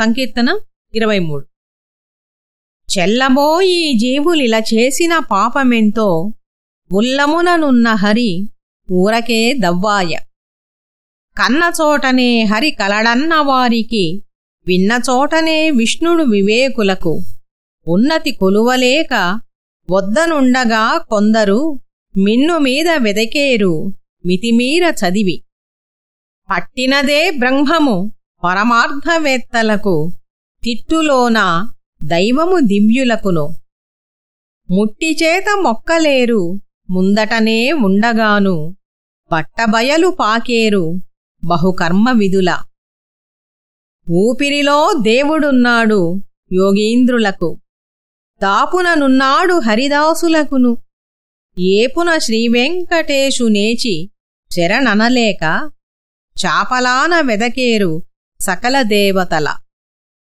సంకీర్తన ఇరవై మూడు. చెల్లబోయి జీవులిలా చేసిన పాపమెంతో ఉల్లముననున్న హరి ఊరకే దవ్వాయ. కన్నచోటనే హరి కలడన్న వారికి విన్నచోటనే విష్ణుడు వివేకులకు ఉన్నతి కొలువలేక వద్దనుండగా కొందరు మిన్ను మీద వెదకేరు మితిమీర చదివి. పట్టినదే బ్రహ్మము పరమార్థవేత్తలకు తిట్టులోన దైవము దివ్యులకును. ముట్టిచేత మొక్కలేరు ముందటనే ఉండగాను పట్టబయలు పాకేరు బహుకర్మ విధుల ఊపిరిలో దేవుడున్నాడు యోగీంద్రులకు. దాపుననున్నాడు హరిదాసులకును. ఏపున శ్రీవెంకటేశునేచి శరణనలేక చాపలాన వెదకేరు సకల దేవతల